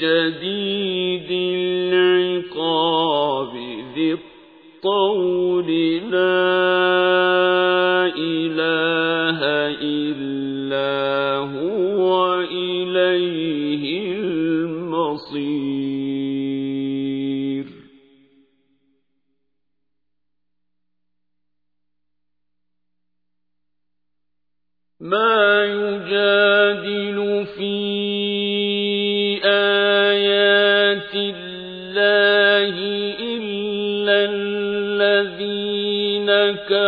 شديد العقاب ذي الطول لا إله إلا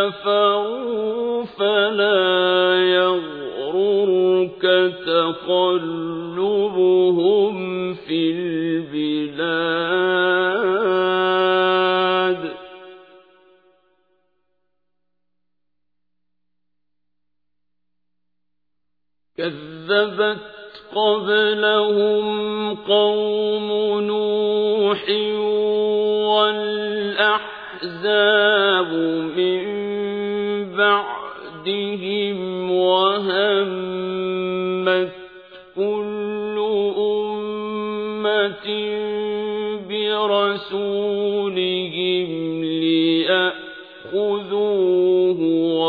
كفروا فلا يغررك تقلبهم في البلاد. كذبت قبلهم قوم نوح والأحزاب من بعدهم وهمت كل أمة برسولهم ليأخذوه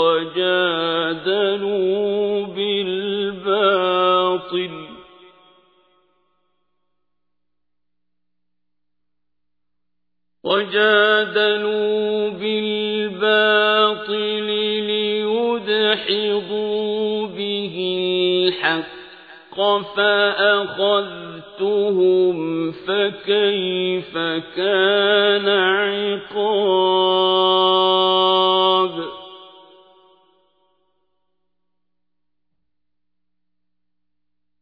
وجادلوا بالباطل. وجادلوا بالباطل ليدحضوا به الحق فأخذتهم فكيف كان عقاب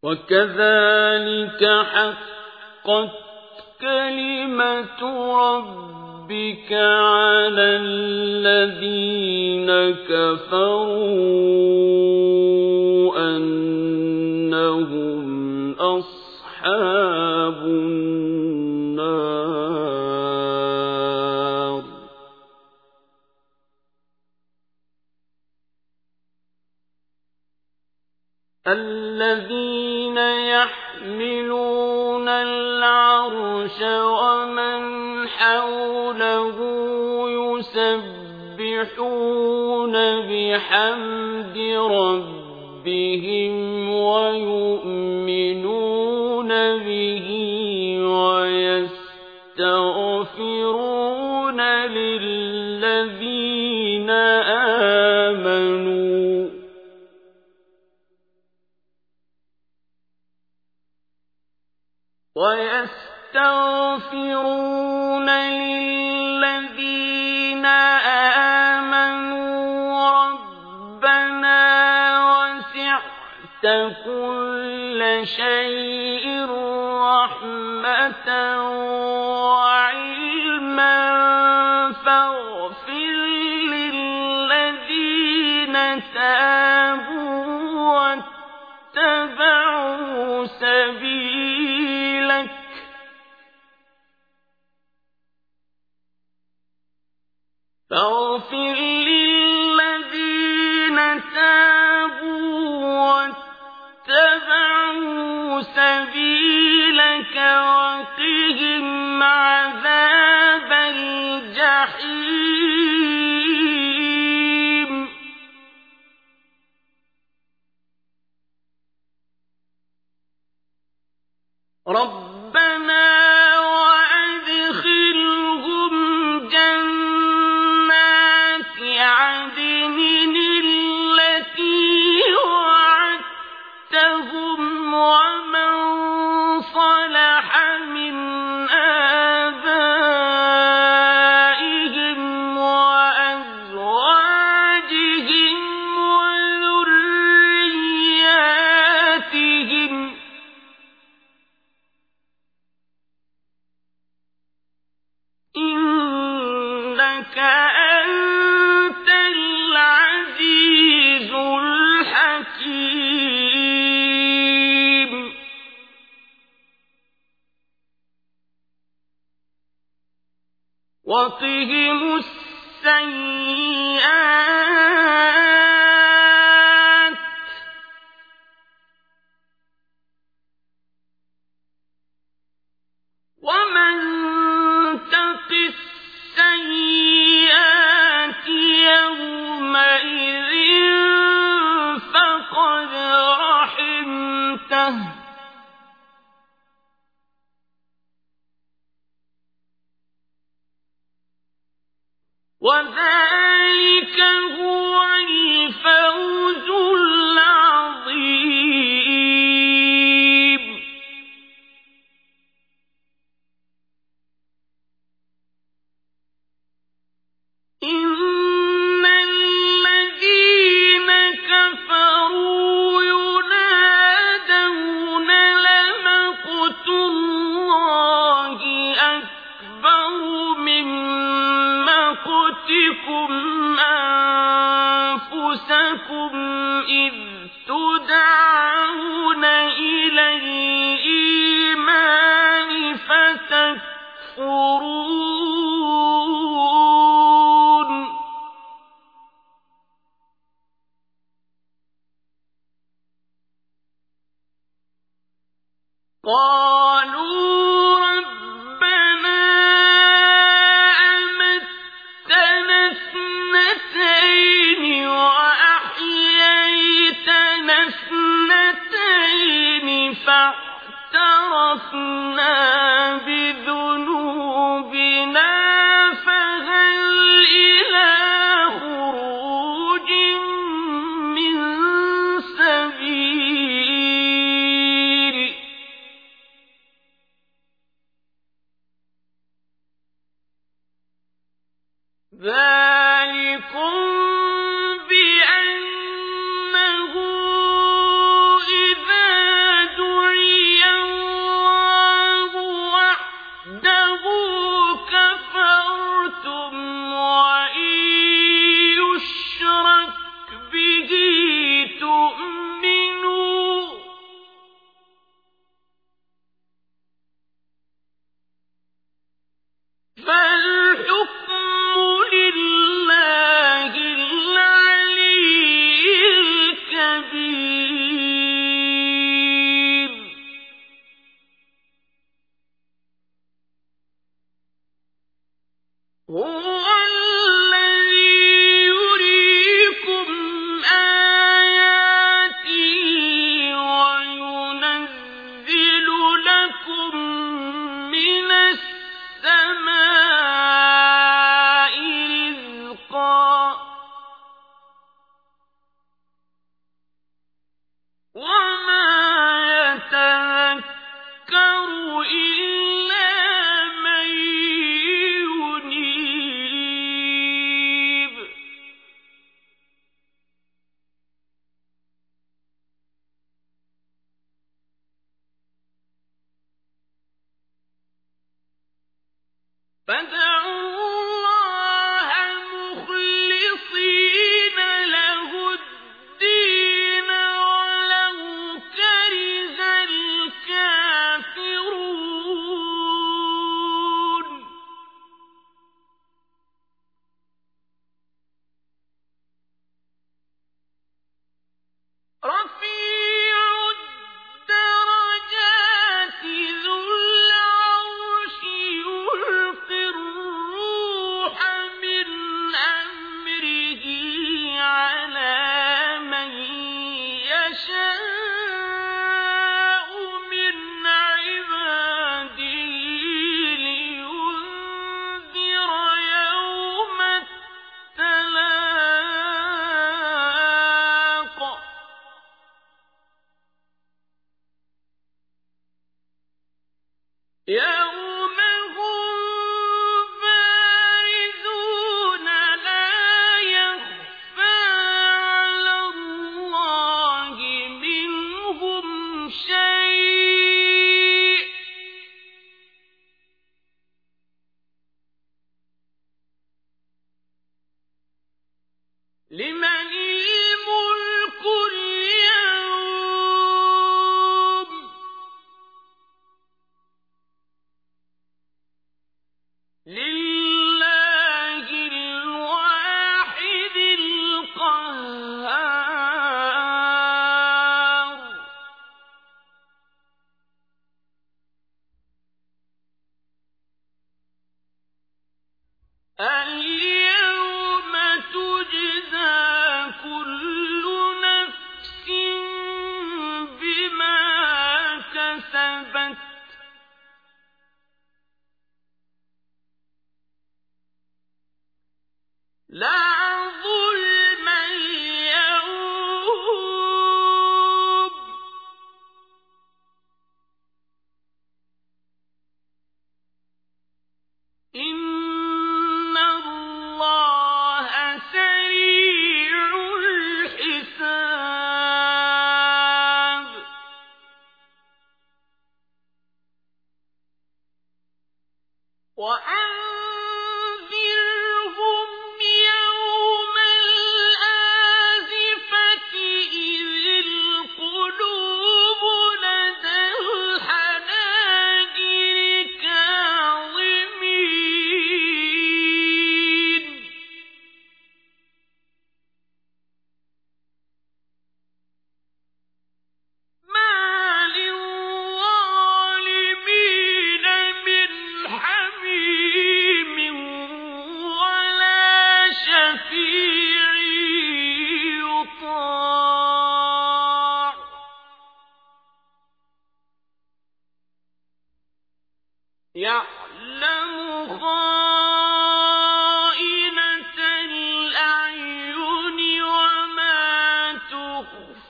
وكذلك حقت كلمة ربك على الذين كفروا أنهم أصحاب النار الذين يسبحون بحمد ربهم ويؤمنون به ويستغفرون للذين آمنوا ويستغفرون للذين تابوا واتبعوا سبيلك وقهم عذاب الجحيم. ربنا فاعترفنا فادعوا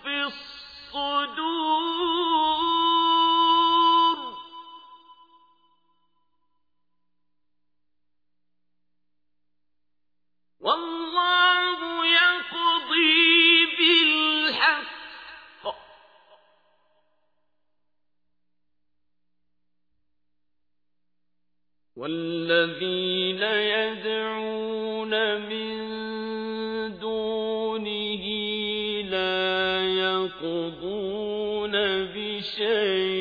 في الصدور. والله يقضي بالحق. والذي شيء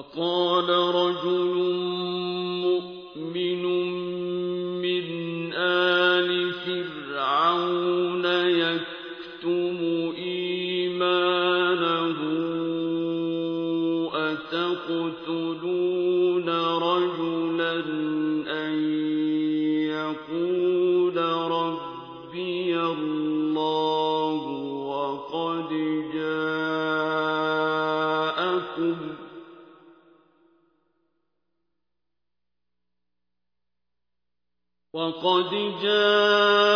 وقال رجل مؤمن من آل فرعون يكتم إيمانه أتقتلون وقد جاء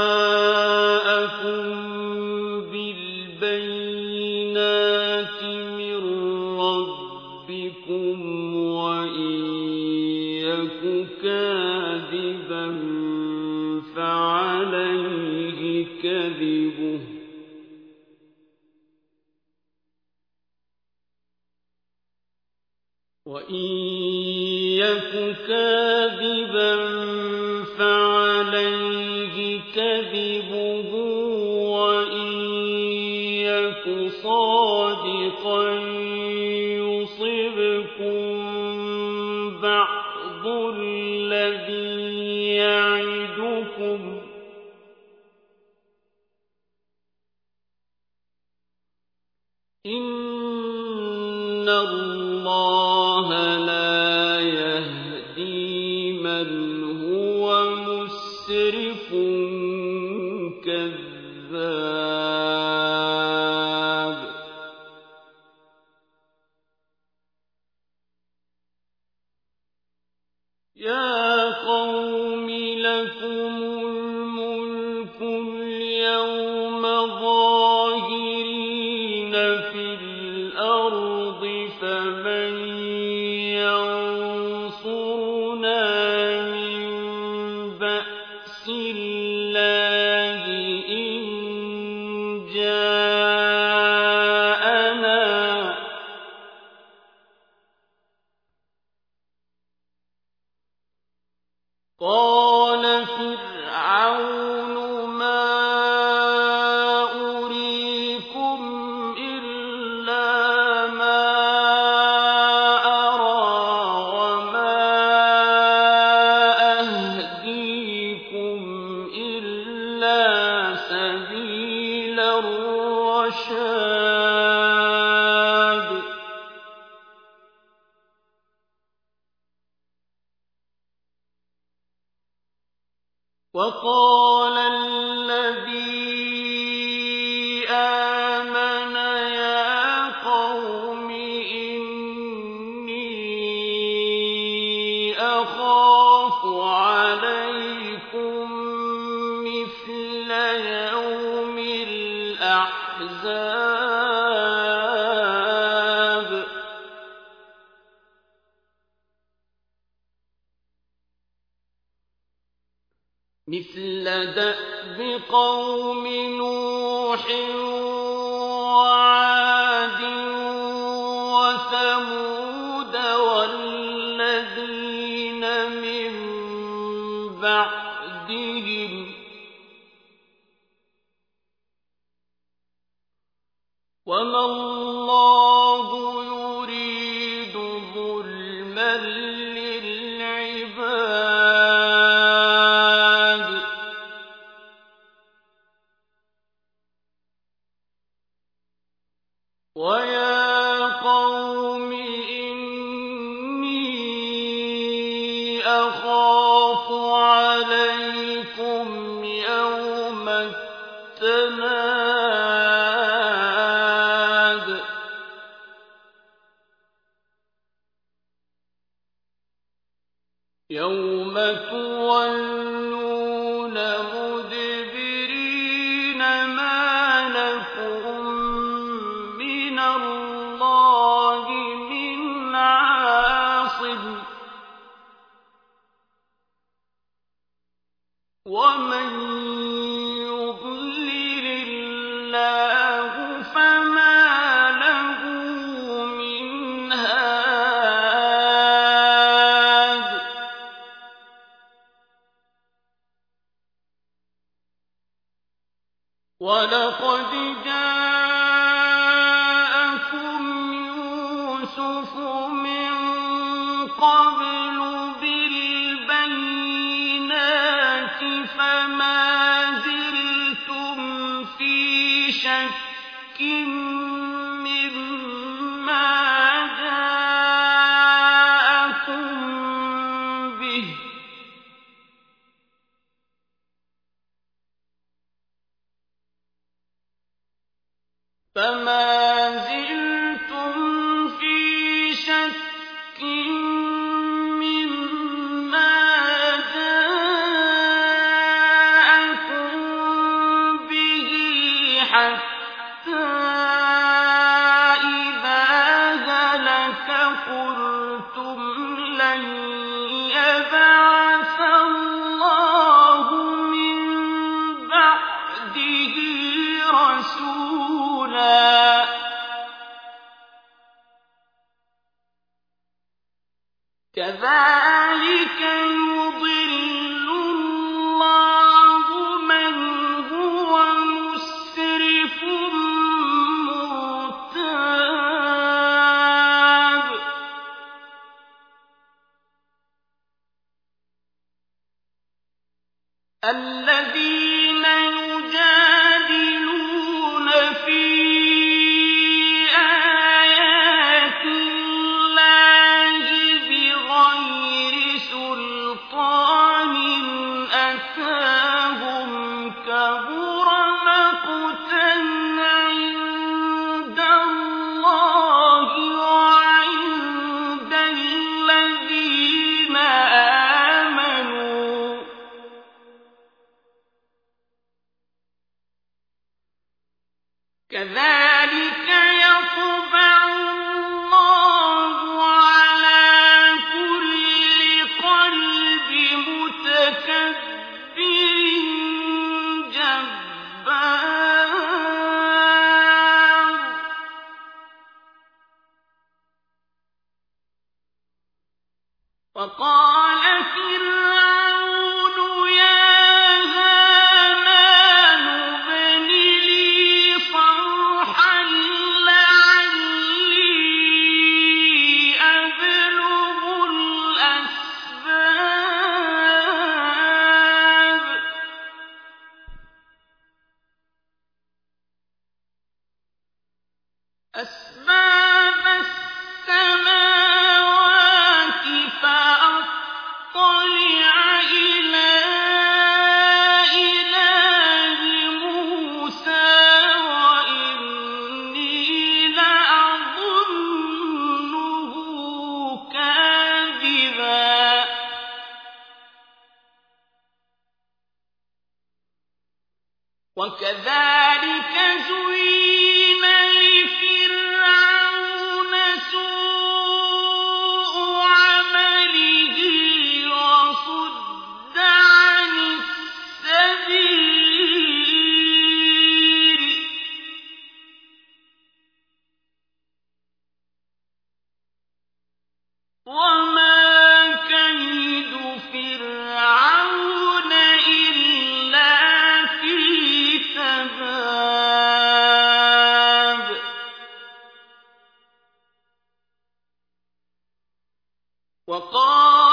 صدقا يصبكم وَقَالَ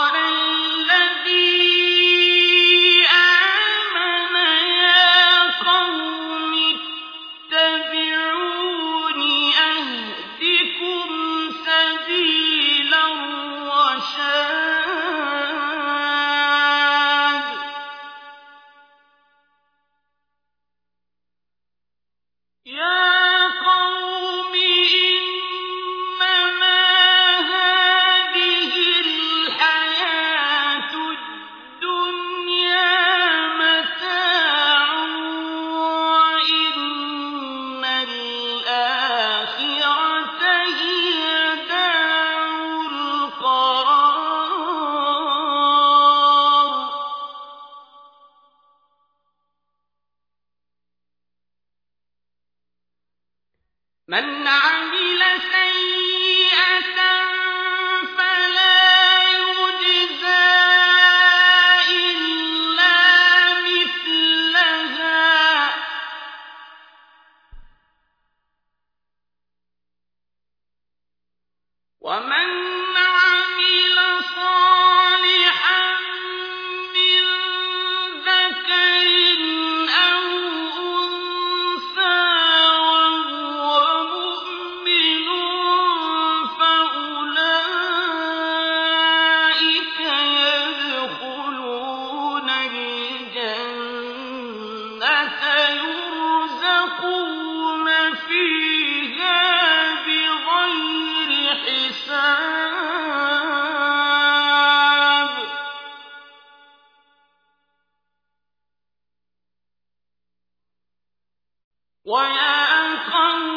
وَيَا قَوْمِ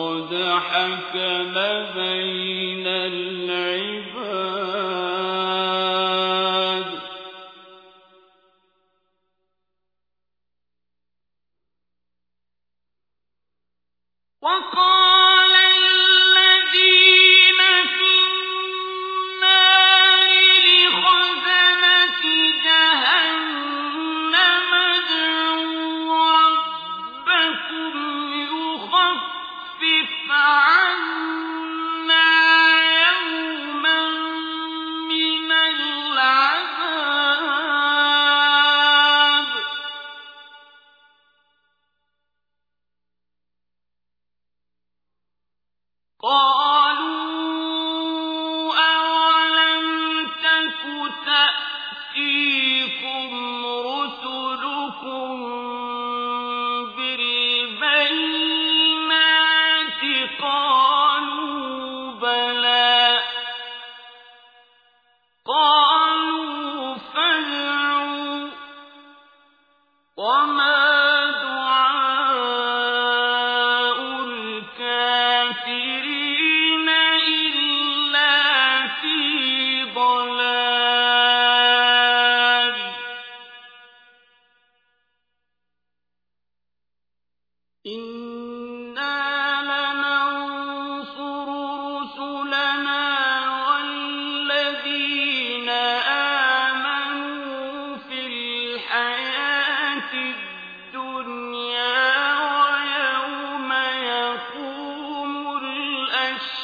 الله قد حكم بين العباد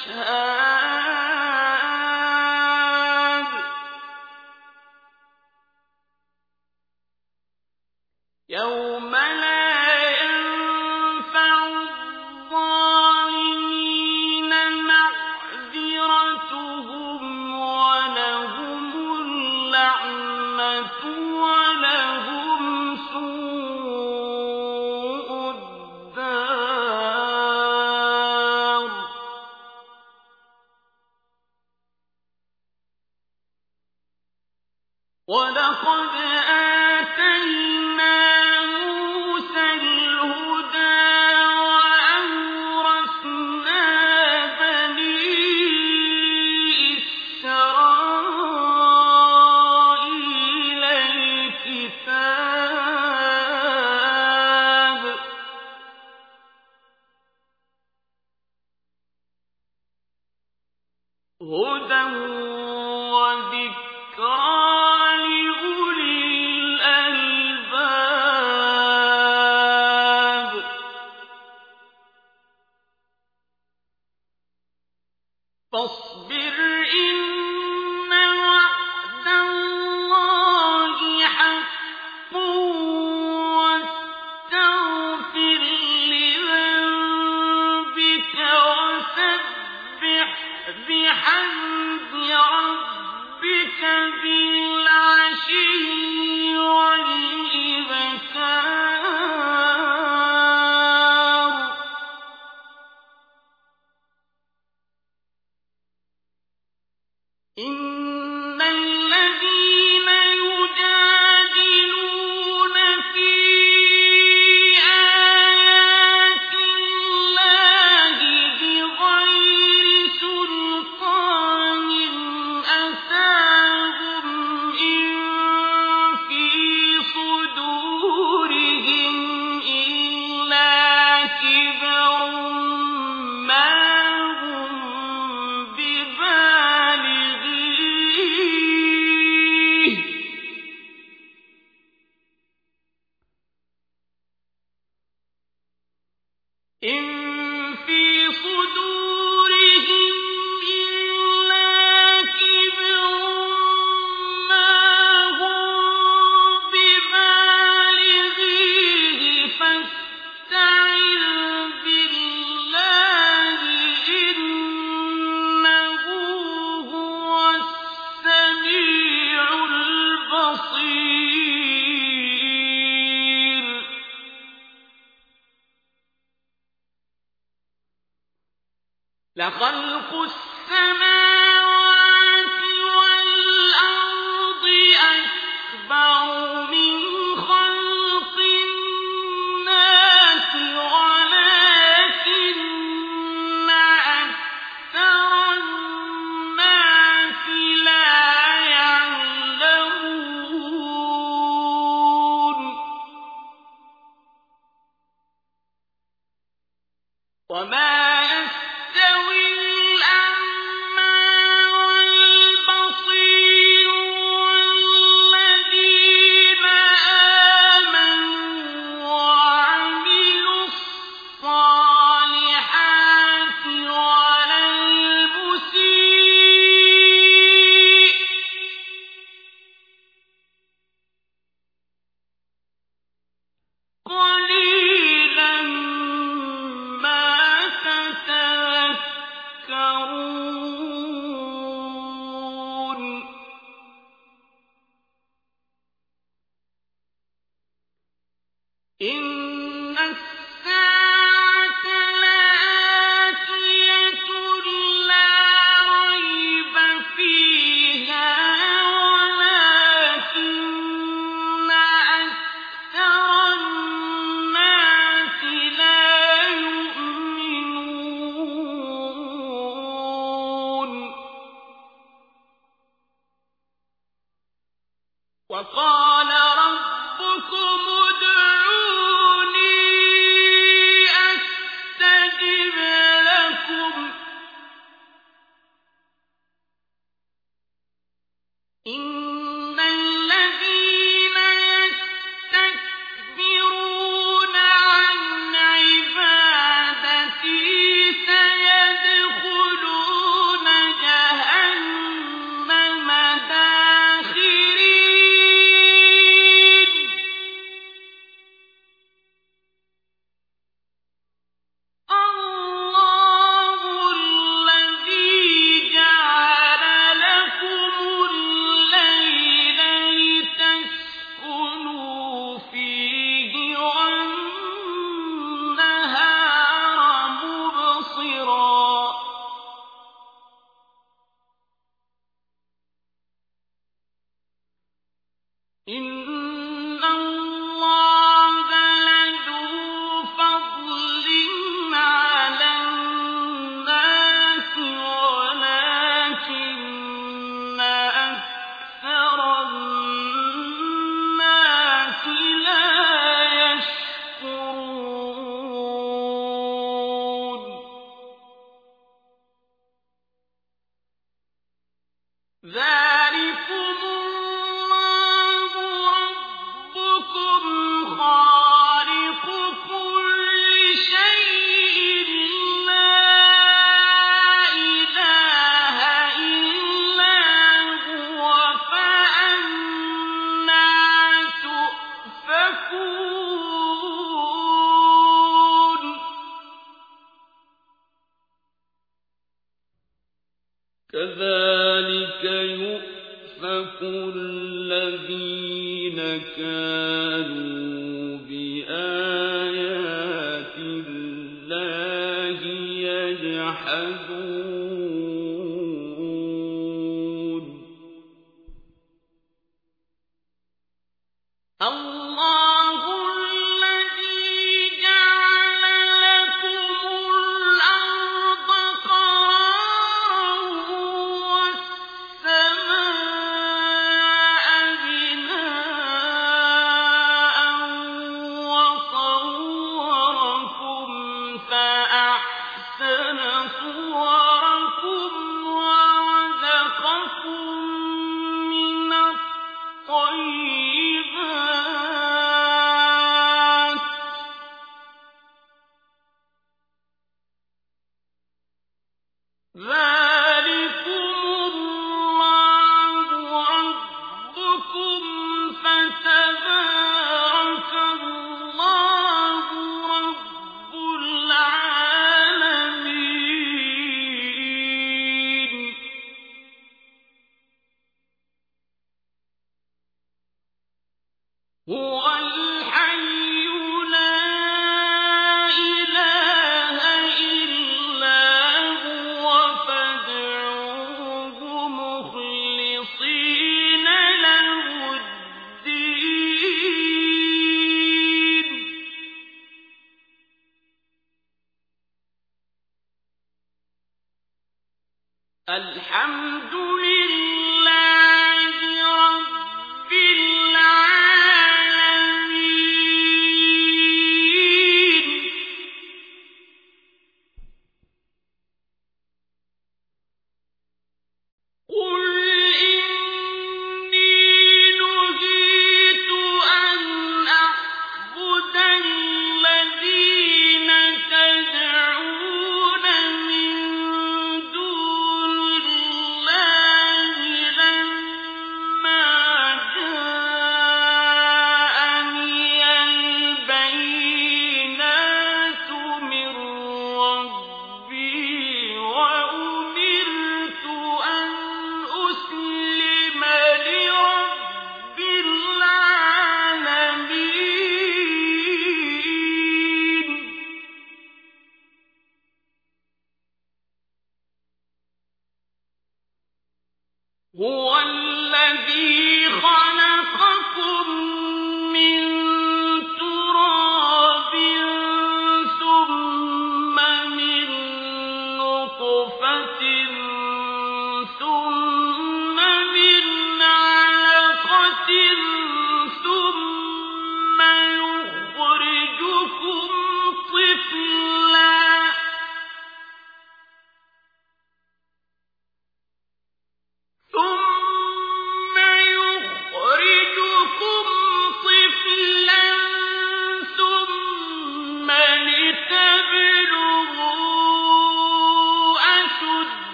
الأشهاد إن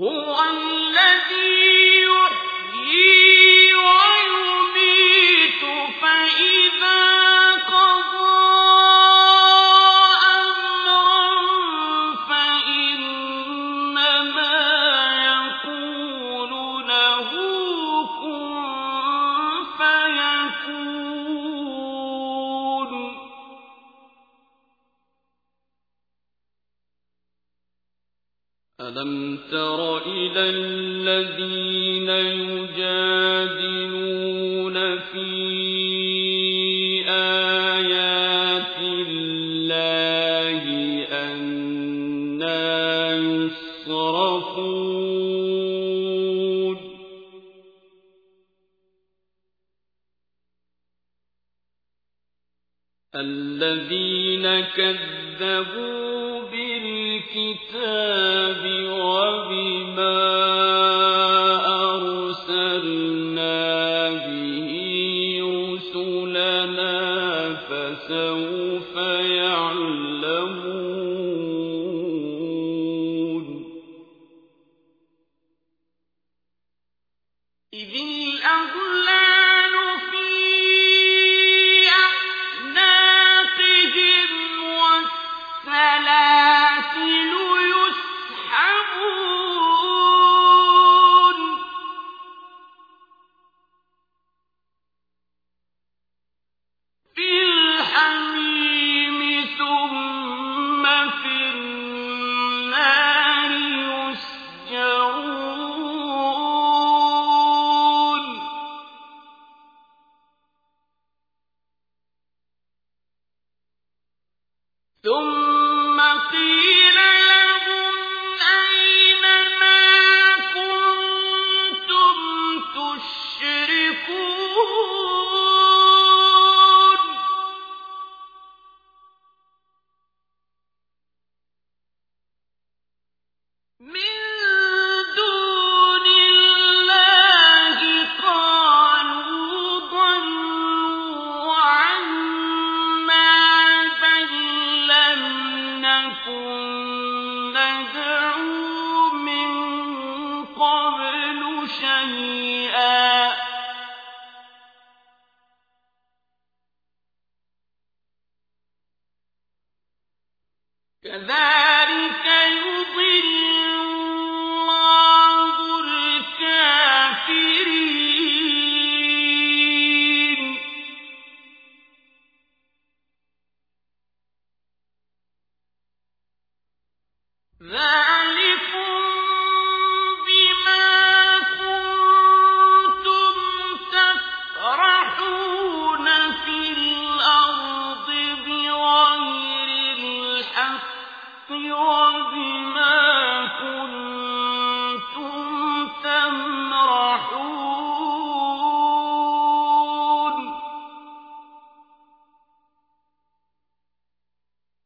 هُوَ الَّذِي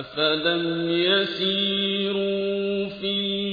أفلم يسيروا في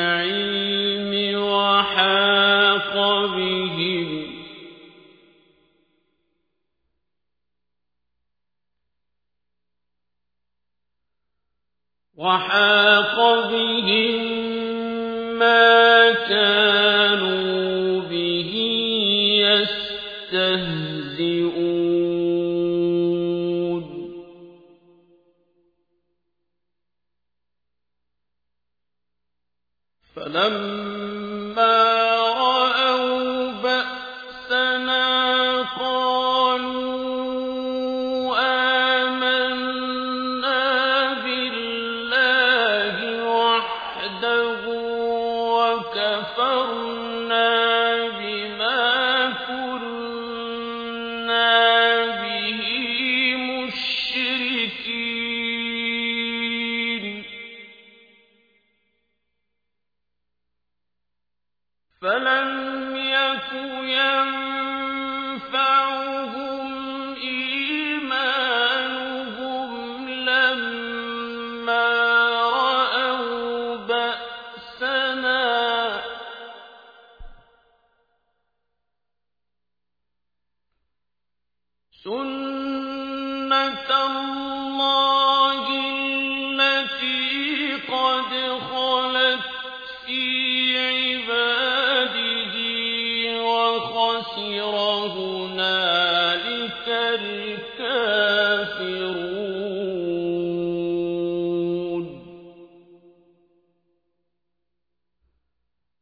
العلم وحاق بهم. وحاق